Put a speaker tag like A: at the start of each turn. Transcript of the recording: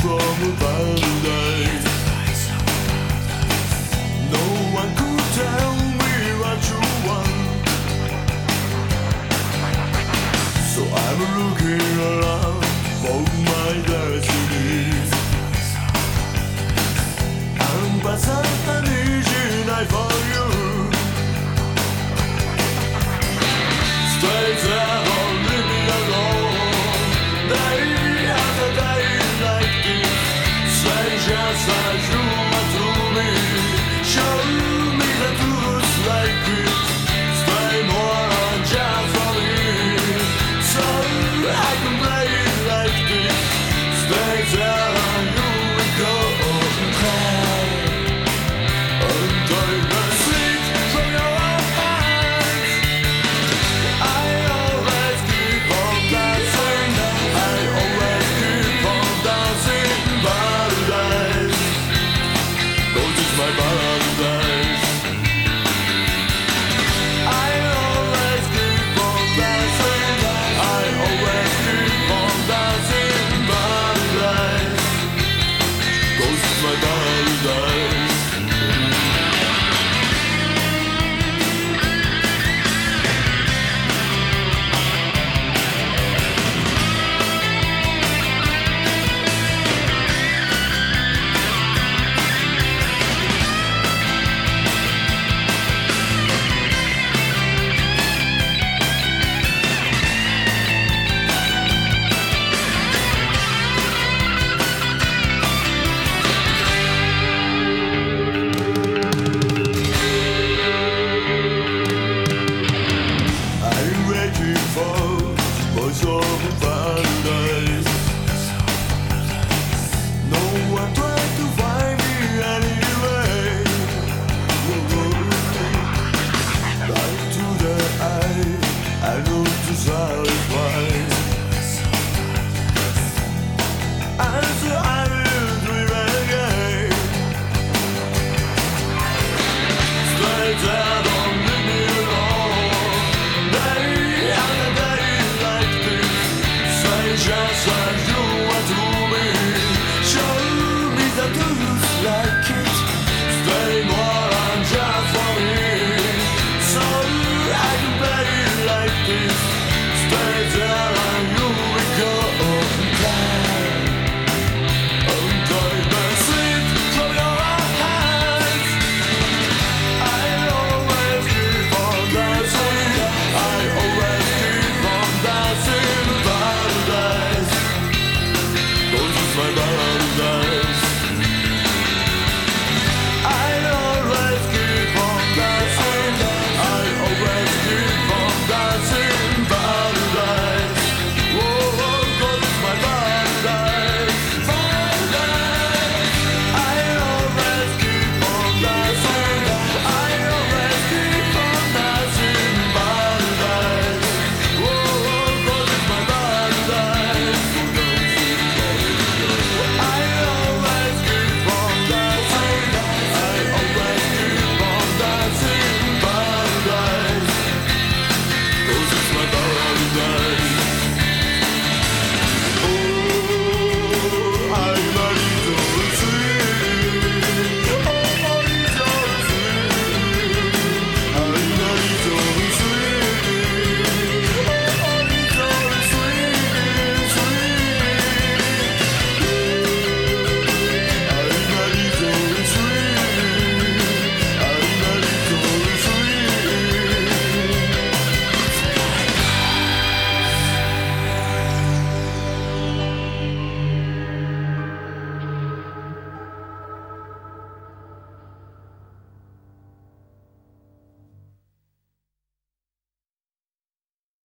A: from a paradise da da da